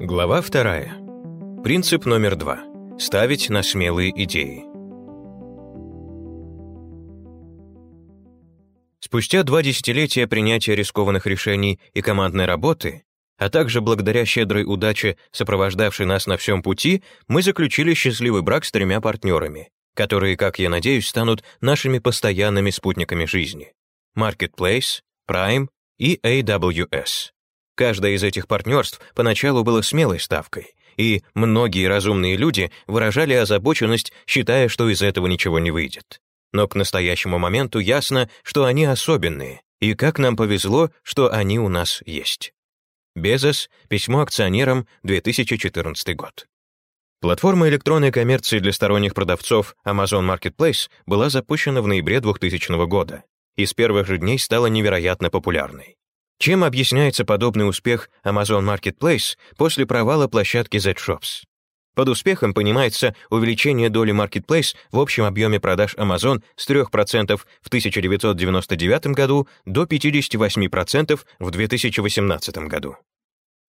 Глава вторая. Принцип номер два. Ставить на смелые идеи. Спустя два десятилетия принятия рискованных решений и командной работы, а также благодаря щедрой удаче, сопровождавшей нас на всем пути, мы заключили счастливый брак с тремя партнерами, которые, как я надеюсь, станут нашими постоянными спутниками жизни. Marketplace, Prime и AWS. Каждое из этих партнерств поначалу было смелой ставкой, и многие разумные люди выражали озабоченность, считая, что из этого ничего не выйдет. Но к настоящему моменту ясно, что они особенные, и как нам повезло, что они у нас есть. Безос, письмо акционерам, 2014 год. Платформа электронной коммерции для сторонних продавцов Amazon Marketplace была запущена в ноябре 2000 года и с первых же дней стала невероятно популярной. Чем объясняется подобный успех Amazon Marketplace после провала площадки Z-Shops? Под успехом понимается увеличение доли Marketplace в общем объеме продаж Amazon с 3% в 1999 году до 58% в 2018 году.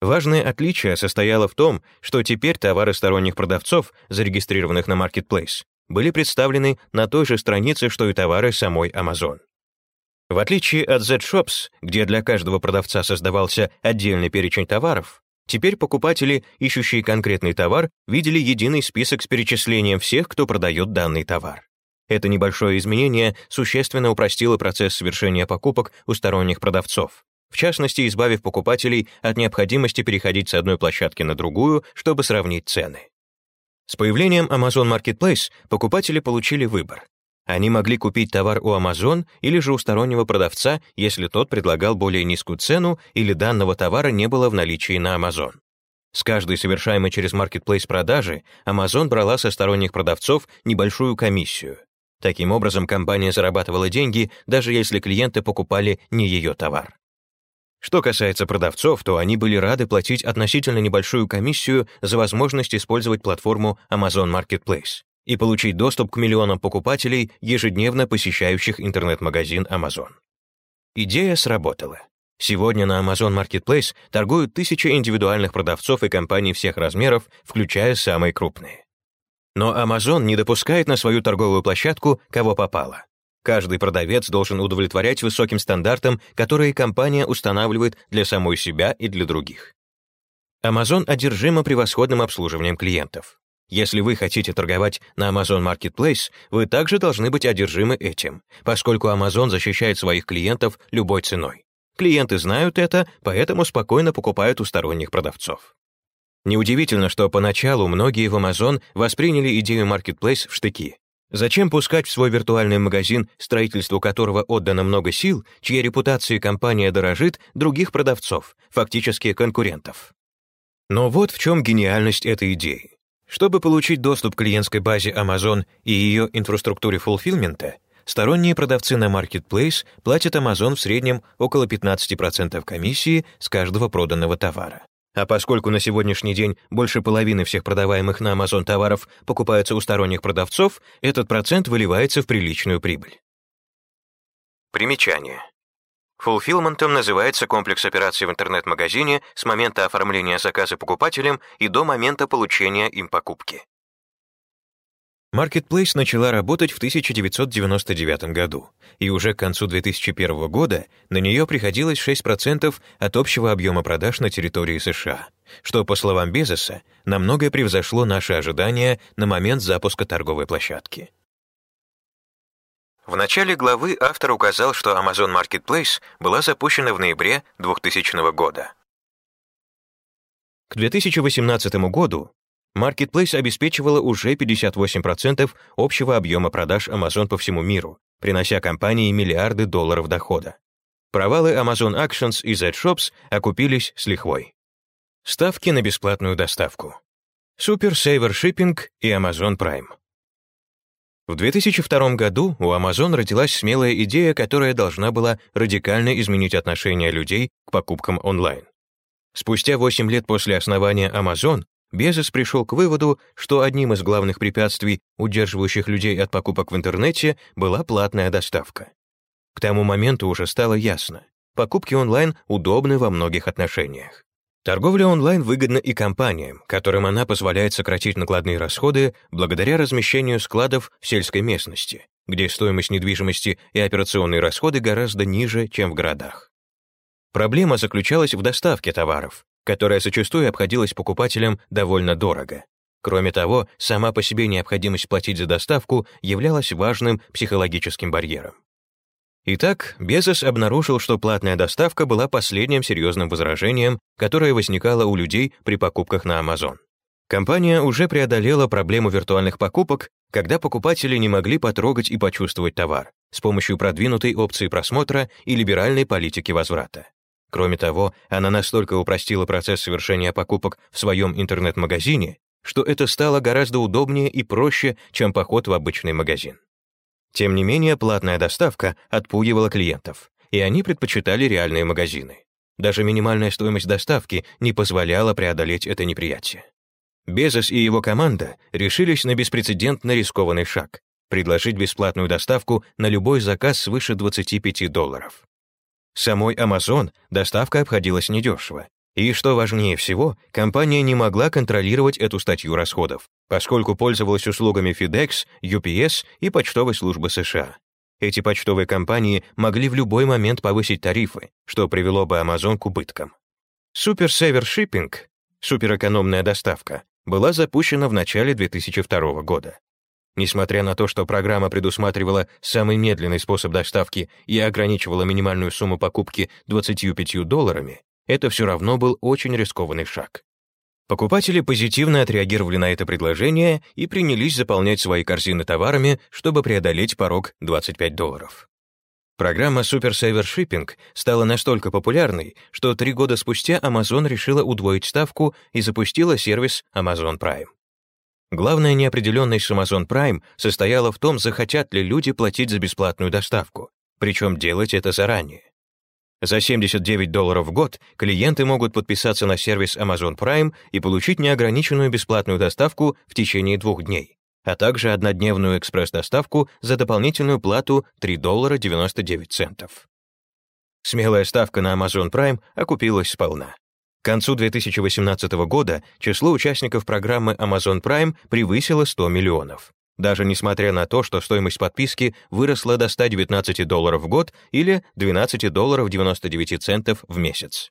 Важное отличие состояло в том, что теперь товары сторонних продавцов, зарегистрированных на Marketplace, были представлены на той же странице, что и товары самой Amazon. В отличие от Z-Shops, где для каждого продавца создавался отдельный перечень товаров, теперь покупатели, ищущие конкретный товар, видели единый список с перечислением всех, кто продает данный товар. Это небольшое изменение существенно упростило процесс совершения покупок у сторонних продавцов, в частности, избавив покупателей от необходимости переходить с одной площадки на другую, чтобы сравнить цены. С появлением Amazon Marketplace покупатели получили выбор они могли купить товар у Amazon или же у стороннего продавца, если тот предлагал более низкую цену или данного товара не было в наличии на Amazon. С каждой совершаемой через Marketplace продажи Amazon брала со сторонних продавцов небольшую комиссию. Таким образом, компания зарабатывала деньги, даже если клиенты покупали не ее товар. Что касается продавцов, то они были рады платить относительно небольшую комиссию за возможность использовать платформу Amazon Marketplace и получить доступ к миллионам покупателей, ежедневно посещающих интернет-магазин Amazon. Идея сработала. Сегодня на Amazon Marketplace торгуют тысячи индивидуальных продавцов и компаний всех размеров, включая самые крупные. Но Amazon не допускает на свою торговую площадку кого попало. Каждый продавец должен удовлетворять высоким стандартам, которые компания устанавливает для самой себя и для других. Amazon одержима превосходным обслуживанием клиентов. Если вы хотите торговать на Amazon Marketplace, вы также должны быть одержимы этим, поскольку Amazon защищает своих клиентов любой ценой. Клиенты знают это, поэтому спокойно покупают у сторонних продавцов. Неудивительно, что поначалу многие в Amazon восприняли идею Marketplace в штыки. Зачем пускать в свой виртуальный магазин, строительству которого отдано много сил, чьей репутацией компания дорожит, других продавцов, фактически конкурентов? Но вот в чем гениальность этой идеи. Чтобы получить доступ к клиентской базе Amazon и ее инфраструктуре фулфилмента, сторонние продавцы на Marketplace платят Amazon в среднем около 15% комиссии с каждого проданного товара. А поскольку на сегодняшний день больше половины всех продаваемых на Amazon товаров покупаются у сторонних продавцов, этот процент выливается в приличную прибыль. Примечание. Фулфилментом называется комплекс операций в интернет-магазине с момента оформления заказа покупателем и до момента получения им покупки. Marketplace начала работать в 1999 году, и уже к концу 2001 года на нее приходилось 6% от общего объема продаж на территории США, что, по словам Безоса, намного превзошло наши ожидания на момент запуска торговой площадки. В начале главы автор указал, что Amazon Marketplace была запущена в ноябре 2000 года. К 2018 году Marketplace обеспечивала уже 58% общего объема продаж Amazon по всему миру, принося компании миллиарды долларов дохода. Провалы Amazon Actions и Z-Shops окупились с лихвой. Ставки на бесплатную доставку. Super Saver Shipping и Amazon Prime. В 2002 году у Amazon родилась смелая идея, которая должна была радикально изменить отношение людей к покупкам онлайн. Спустя 8 лет после основания Amazon Безос пришел к выводу, что одним из главных препятствий, удерживающих людей от покупок в интернете, была платная доставка. К тому моменту уже стало ясно, покупки онлайн удобны во многих отношениях. Торговля онлайн выгодна и компаниям, которым она позволяет сократить накладные расходы благодаря размещению складов в сельской местности, где стоимость недвижимости и операционные расходы гораздо ниже, чем в городах. Проблема заключалась в доставке товаров, которая зачастую обходилась покупателям довольно дорого. Кроме того, сама по себе необходимость платить за доставку являлась важным психологическим барьером. Итак, Безос обнаружил, что платная доставка была последним серьезным возражением, которое возникало у людей при покупках на Amazon. Компания уже преодолела проблему виртуальных покупок, когда покупатели не могли потрогать и почувствовать товар с помощью продвинутой опции просмотра и либеральной политики возврата. Кроме того, она настолько упростила процесс совершения покупок в своем интернет-магазине, что это стало гораздо удобнее и проще, чем поход в обычный магазин. Тем не менее, платная доставка отпугивала клиентов, и они предпочитали реальные магазины. Даже минимальная стоимость доставки не позволяла преодолеть это неприятие. Безос и его команда решились на беспрецедентно рискованный шаг — предложить бесплатную доставку на любой заказ свыше 25 долларов. Самой Amazon доставка обходилась недешево, и, что важнее всего, компания не могла контролировать эту статью расходов, поскольку пользовалась услугами FedEx, UPS и почтовой службы США. Эти почтовые компании могли в любой момент повысить тарифы, что привело бы Amazon к убыткам. Super Saver Shipping, суперэкономная доставка, была запущена в начале 2002 года. Несмотря на то, что программа предусматривала самый медленный способ доставки и ограничивала минимальную сумму покупки 25 долларами, это все равно был очень рискованный шаг. Покупатели позитивно отреагировали на это предложение и принялись заполнять свои корзины товарами, чтобы преодолеть порог 25 долларов. Программа Super Saver Shipping стала настолько популярной, что три года спустя Amazon решила удвоить ставку и запустила сервис Amazon Prime. Главная неопределенность с Amazon Prime состояла в том, захотят ли люди платить за бесплатную доставку, причем делать это заранее. За 79 долларов в год клиенты могут подписаться на сервис Amazon Prime и получить неограниченную бесплатную доставку в течение двух дней, а также однодневную экспресс-доставку за дополнительную плату 3 доллара 99 центов. Смелая ставка на Amazon Prime окупилась сполна. К концу 2018 года число участников программы Amazon Prime превысило 100 миллионов даже несмотря на то, что стоимость подписки выросла до 119 долларов в год или 12 долларов 99 центов в месяц.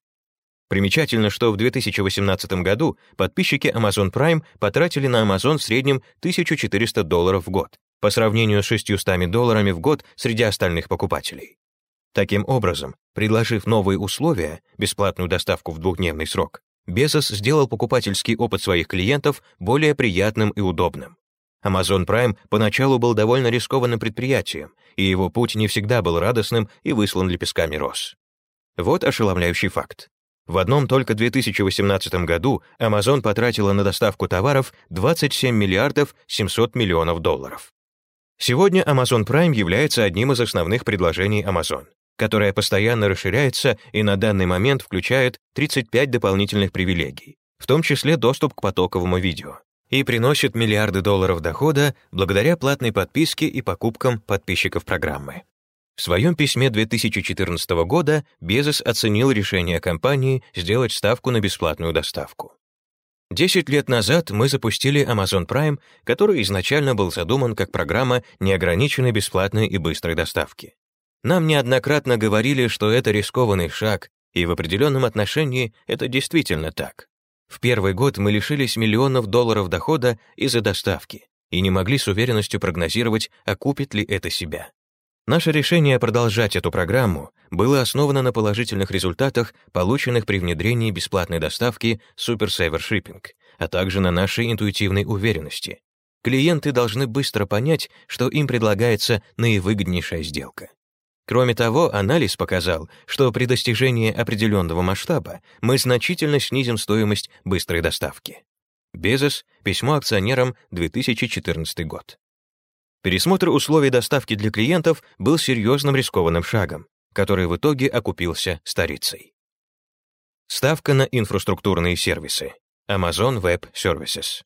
Примечательно, что в 2018 году подписчики Amazon Prime потратили на Amazon в среднем 1400 долларов в год, по сравнению с 600 долларами в год среди остальных покупателей. Таким образом, предложив новые условия, бесплатную доставку в двухдневный срок, Безос сделал покупательский опыт своих клиентов более приятным и удобным. Amazon Prime поначалу был довольно рискованным предприятием, и его путь не всегда был радостным и выслан лепестками роз. Вот ошеломляющий факт. В одном только 2018 году Amazon потратила на доставку товаров 27 миллиардов 700 миллионов долларов. Сегодня Amazon Prime является одним из основных предложений Amazon, которое постоянно расширяется и на данный момент включает 35 дополнительных привилегий, в том числе доступ к потоковому видео и приносит миллиарды долларов дохода благодаря платной подписке и покупкам подписчиков программы. В своем письме 2014 года Безос оценил решение компании сделать ставку на бесплатную доставку. Десять лет назад мы запустили Amazon Prime, который изначально был задуман как программа неограниченной бесплатной и быстрой доставки. Нам неоднократно говорили, что это рискованный шаг, и в определенном отношении это действительно так. В первый год мы лишились миллионов долларов дохода из-за доставки и не могли с уверенностью прогнозировать, окупит ли это себя. Наше решение продолжать эту программу было основано на положительных результатах, полученных при внедрении бесплатной доставки Super Saver Shipping, а также на нашей интуитивной уверенности. Клиенты должны быстро понять, что им предлагается наивыгоднейшая сделка. Кроме того, анализ показал, что при достижении определенного масштаба мы значительно снизим стоимость быстрой доставки. Безос, письмо акционерам, 2014 год. Пересмотр условий доставки для клиентов был серьезным рискованным шагом, который в итоге окупился старицей. Ставка на инфраструктурные сервисы. Amazon Web Services.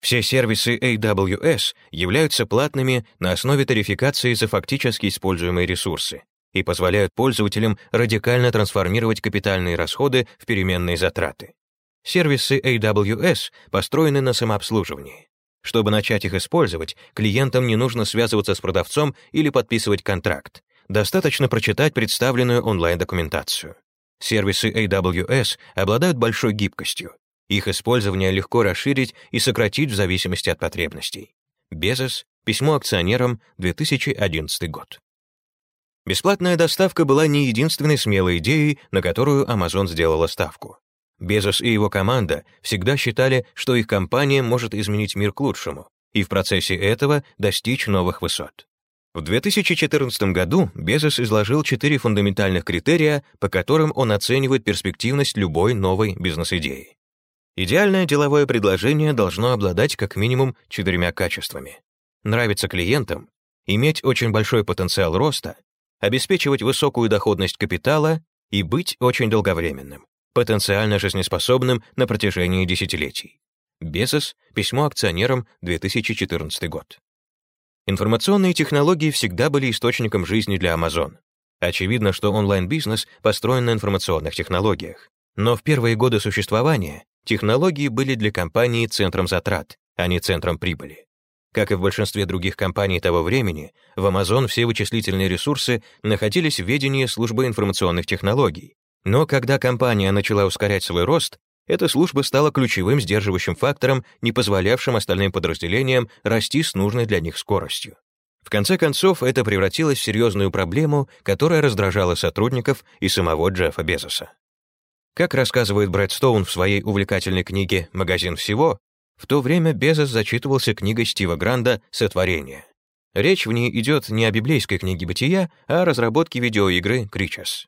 Все сервисы AWS являются платными на основе тарификации за фактически используемые ресурсы, и позволяют пользователям радикально трансформировать капитальные расходы в переменные затраты. Сервисы AWS построены на самообслуживании. Чтобы начать их использовать, клиентам не нужно связываться с продавцом или подписывать контракт. Достаточно прочитать представленную онлайн-документацию. Сервисы AWS обладают большой гибкостью. Их использование легко расширить и сократить в зависимости от потребностей. Безос, письмо акционерам, 2011 год. Бесплатная доставка была не единственной смелой идеей, на которую Amazon сделала ставку. Безос и его команда всегда считали, что их компания может изменить мир к лучшему и в процессе этого достичь новых высот. В 2014 году Безос изложил четыре фундаментальных критерия, по которым он оценивает перспективность любой новой бизнес-идеи. Идеальное деловое предложение должно обладать как минимум четырьмя качествами. Нравиться клиентам, иметь очень большой потенциал роста, обеспечивать высокую доходность капитала и быть очень долговременным потенциально жизнеспособным на протяжении десятилетий. Безос, письмо акционерам, 2014 год. Информационные технологии всегда были источником жизни для Amazon. Очевидно, что онлайн-бизнес построен на информационных технологиях. Но в первые годы существования технологии были для компании центром затрат, а не центром прибыли. Как и в большинстве других компаний того времени, в Amazon все вычислительные ресурсы находились в ведении службы информационных технологий, но когда компания начала ускорять свой рост, эта служба стала ключевым сдерживающим фактором, не позволявшим остальным подразделениям расти с нужной для них скоростью. В конце концов, это превратилось в серьезную проблему, которая раздражала сотрудников и самого Джеффа Безоса. Как рассказывает Брэд Стоун в своей увлекательной книге «Магазин всего», в то время Безос зачитывался книгой Стива Гранда «Сотворение». Речь в ней идет не о библейской книге бытия, а о разработке видеоигры Creatures.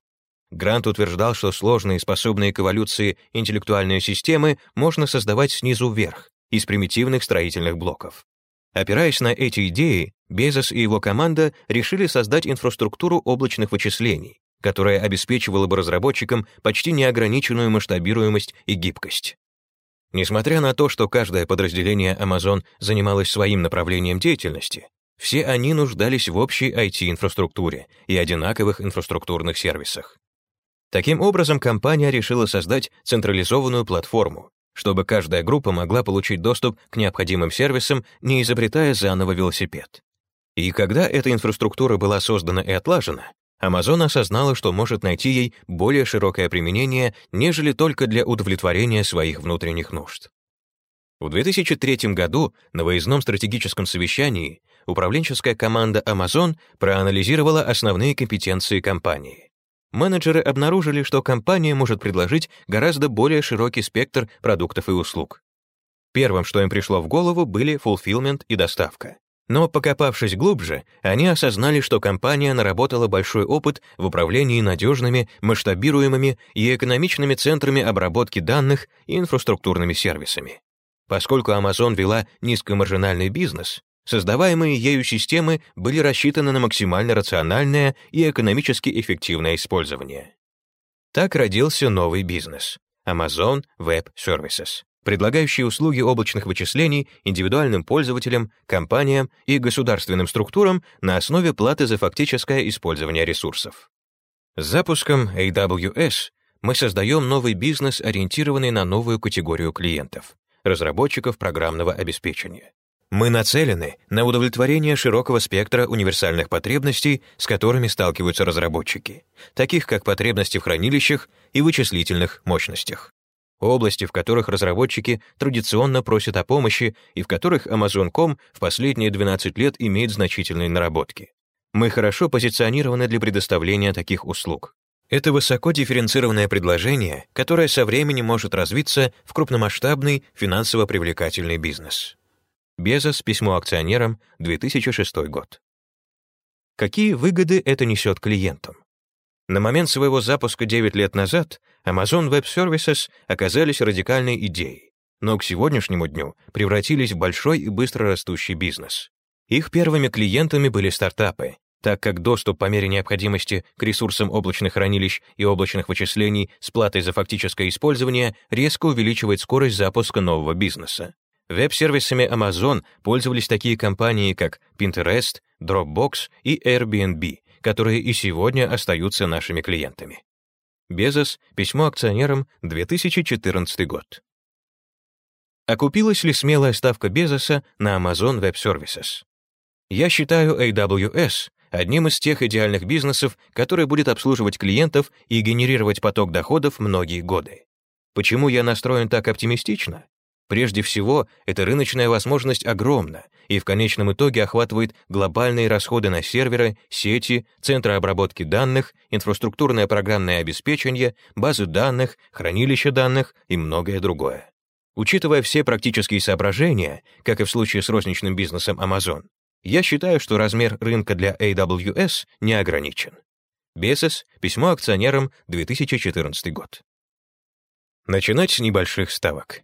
Грант утверждал, что сложные, способные к эволюции интеллектуальные системы можно создавать снизу вверх, из примитивных строительных блоков. Опираясь на эти идеи, Безос и его команда решили создать инфраструктуру облачных вычислений, которая обеспечивала бы разработчикам почти неограниченную масштабируемость и гибкость. Несмотря на то, что каждое подразделение Amazon занималось своим направлением деятельности, все они нуждались в общей IT-инфраструктуре и одинаковых инфраструктурных сервисах. Таким образом, компания решила создать централизованную платформу, чтобы каждая группа могла получить доступ к необходимым сервисам, не изобретая заново велосипед. И когда эта инфраструктура была создана и отлажена, Amazon осознала, что может найти ей более широкое применение, нежели только для удовлетворения своих внутренних нужд. В 2003 году на выездном стратегическом совещании управленческая команда Amazon проанализировала основные компетенции компании менеджеры обнаружили, что компания может предложить гораздо более широкий спектр продуктов и услуг. Первым, что им пришло в голову, были fulfillment и доставка. Но покопавшись глубже, они осознали, что компания наработала большой опыт в управлении надежными, масштабируемыми и экономичными центрами обработки данных и инфраструктурными сервисами. Поскольку Amazon вела низкомаржинальный бизнес, Создаваемые ею системы были рассчитаны на максимально рациональное и экономически эффективное использование. Так родился новый бизнес — Amazon Web Services, предлагающий услуги облачных вычислений индивидуальным пользователям, компаниям и государственным структурам на основе платы за фактическое использование ресурсов. С запуском AWS мы создаем новый бизнес, ориентированный на новую категорию клиентов — разработчиков программного обеспечения. Мы нацелены на удовлетворение широкого спектра универсальных потребностей, с которыми сталкиваются разработчики, таких как потребности в хранилищах и вычислительных мощностях. Области, в которых разработчики традиционно просят о помощи и в которых Amazon.com в последние 12 лет имеет значительные наработки. Мы хорошо позиционированы для предоставления таких услуг. Это высоко дифференцированное предложение, которое со временем может развиться в крупномасштабный финансово привлекательный бизнес. Безос, письмо акционерам, 2006 год. Какие выгоды это несет клиентам? На момент своего запуска 9 лет назад Amazon Web Services оказались радикальной идеей, но к сегодняшнему дню превратились в большой и быстро растущий бизнес. Их первыми клиентами были стартапы, так как доступ по мере необходимости к ресурсам облачных хранилищ и облачных вычислений с платой за фактическое использование резко увеличивает скорость запуска нового бизнеса. Веб-сервисами Amazon пользовались такие компании, как Pinterest, Dropbox и Airbnb, которые и сегодня остаются нашими клиентами. Безос, письмо акционерам, 2014 год. Окупилась ли смелая ставка Безоса на Amazon Web Services? Я считаю AWS одним из тех идеальных бизнесов, который будет обслуживать клиентов и генерировать поток доходов многие годы. Почему я настроен так оптимистично? Прежде всего, эта рыночная возможность огромна и в конечном итоге охватывает глобальные расходы на серверы, сети, центры обработки данных, инфраструктурное программное обеспечение, базы данных, хранилища данных и многое другое. Учитывая все практические соображения, как и в случае с розничным бизнесом Amazon, я считаю, что размер рынка для AWS не ограничен. Безос, письмо акционерам, 2014 год. Начинать с небольших ставок.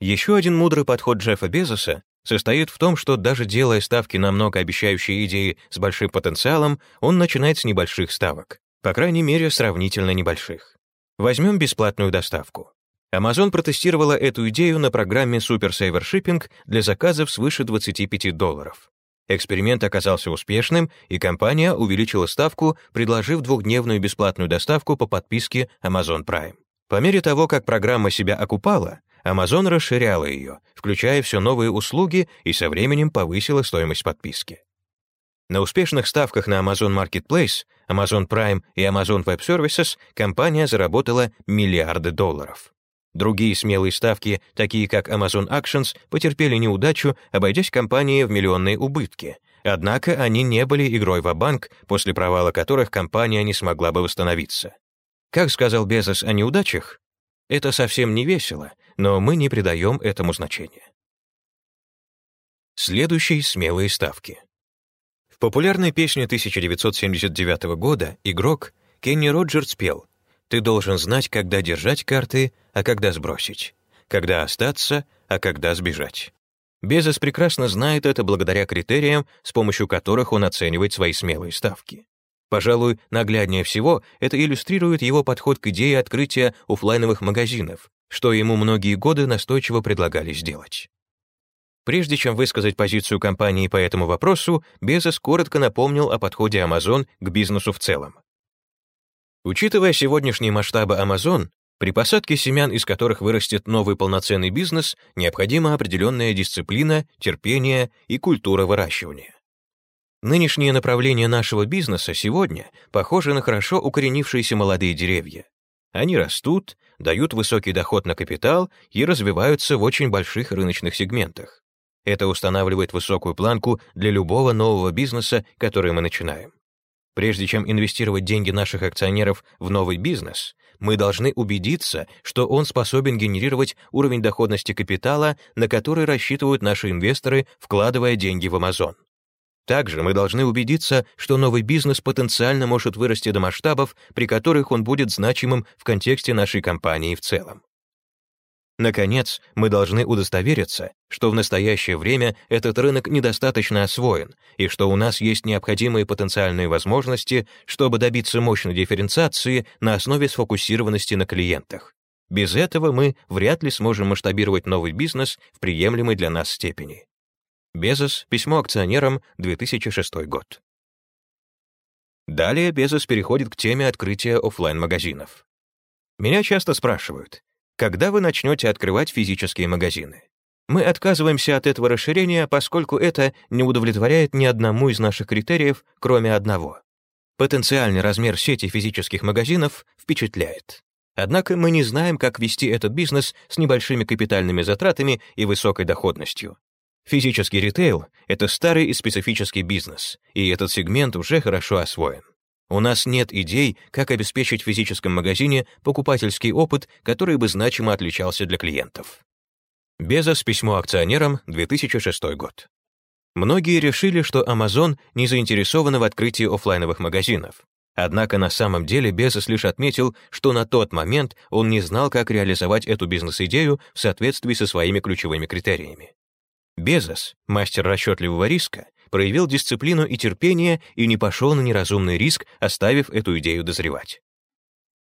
Еще один мудрый подход Джеффа Безоса состоит в том, что даже делая ставки на многообещающие идеи с большим потенциалом, он начинает с небольших ставок, по крайней мере, сравнительно небольших. Возьмем бесплатную доставку. Amazon протестировала эту идею на программе Super Saver Shipping для заказов свыше 25 долларов. Эксперимент оказался успешным, и компания увеличила ставку, предложив двухдневную бесплатную доставку по подписке Amazon Prime. По мере того, как программа себя окупала, Amazon расширяла ее, включая все новые услуги и со временем повысила стоимость подписки. На успешных ставках на Amazon Marketplace, Amazon Prime и Amazon Web Services компания заработала миллиарды долларов. Другие смелые ставки, такие как Amazon Actions, потерпели неудачу, обойдясь компании в миллионные убытки. Однако они не были игрой в банк после провала которых компания не смогла бы восстановиться. Как сказал Безос о неудачах, это совсем не весело, но мы не придаем этому значения. Следующие смелые ставки. В популярной песне 1979 года игрок Кенни Роджерс пел «Ты должен знать, когда держать карты, а когда сбросить, когда остаться, а когда сбежать». Безос прекрасно знает это благодаря критериям, с помощью которых он оценивает свои смелые ставки. Пожалуй, нагляднее всего это иллюстрирует его подход к идее открытия офлайновых магазинов, что ему многие годы настойчиво предлагали сделать. Прежде чем высказать позицию компании по этому вопросу, Безос коротко напомнил о подходе Amazon к бизнесу в целом. Учитывая сегодняшние масштабы Amazon, при посадке семян, из которых вырастет новый полноценный бизнес, необходима определенная дисциплина, терпение и культура выращивания. Нынешнее направление нашего бизнеса сегодня похоже на хорошо укоренившиеся молодые деревья. Они растут, дают высокий доход на капитал и развиваются в очень больших рыночных сегментах. Это устанавливает высокую планку для любого нового бизнеса, который мы начинаем. Прежде чем инвестировать деньги наших акционеров в новый бизнес, мы должны убедиться, что он способен генерировать уровень доходности капитала, на который рассчитывают наши инвесторы, вкладывая деньги в Amazon. Также мы должны убедиться, что новый бизнес потенциально может вырасти до масштабов, при которых он будет значимым в контексте нашей компании в целом. Наконец, мы должны удостовериться, что в настоящее время этот рынок недостаточно освоен и что у нас есть необходимые потенциальные возможности, чтобы добиться мощной дифференциации на основе сфокусированности на клиентах. Без этого мы вряд ли сможем масштабировать новый бизнес в приемлемой для нас степени. Безос, письмо акционерам, 2006 год. Далее Безос переходит к теме открытия офлайн-магазинов. Меня часто спрашивают, когда вы начнете открывать физические магазины? Мы отказываемся от этого расширения, поскольку это не удовлетворяет ни одному из наших критериев, кроме одного. Потенциальный размер сети физических магазинов впечатляет. Однако мы не знаем, как вести этот бизнес с небольшими капитальными затратами и высокой доходностью. Физический ритейл — это старый и специфический бизнес, и этот сегмент уже хорошо освоен. У нас нет идей, как обеспечить в физическом магазине покупательский опыт, который бы значимо отличался для клиентов. Безос письмо акционерам, 2006 год. Многие решили, что Amazon не заинтересована в открытии офлайновых магазинов. Однако на самом деле Безос лишь отметил, что на тот момент он не знал, как реализовать эту бизнес-идею в соответствии со своими ключевыми критериями. Безос, мастер расчетливого риска, проявил дисциплину и терпение и не пошел на неразумный риск, оставив эту идею дозревать.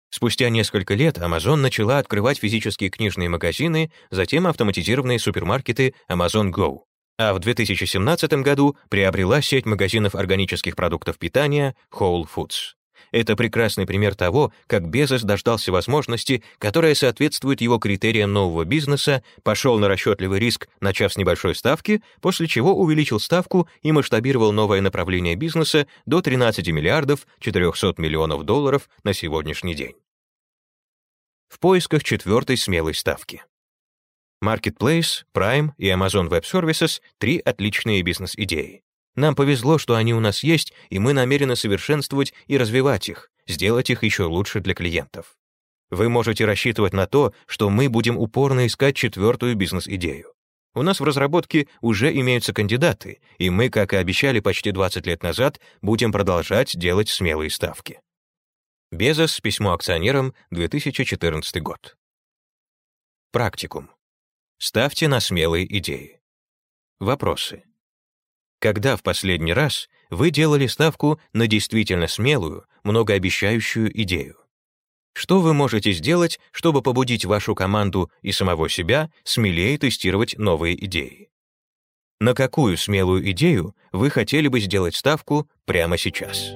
Спустя несколько лет Amazon начала открывать физические книжные магазины, затем автоматизированные супермаркеты Amazon Go. а в 2017 году приобрела сеть магазинов органических продуктов питания Whole Foods. Это прекрасный пример того, как Безос дождался возможности, которая соответствует его критериям нового бизнеса, пошел на расчетливый риск, начав с небольшой ставки, после чего увеличил ставку и масштабировал новое направление бизнеса до 13 миллиардов 400 миллионов долларов на сегодняшний день. В поисках четвертой смелой ставки. Marketplace, Prime и Amazon Web Services — три отличные бизнес-идеи. Нам повезло, что они у нас есть, и мы намерены совершенствовать и развивать их, сделать их еще лучше для клиентов. Вы можете рассчитывать на то, что мы будем упорно искать четвертую бизнес-идею. У нас в разработке уже имеются кандидаты, и мы, как и обещали почти 20 лет назад, будем продолжать делать смелые ставки. Безос, письмо акционерам, 2014 год. Практикум. Ставьте на смелые идеи. Вопросы. Когда в последний раз вы делали ставку на действительно смелую, многообещающую идею? Что вы можете сделать, чтобы побудить вашу команду и самого себя смелее тестировать новые идеи? На какую смелую идею вы хотели бы сделать ставку прямо сейчас?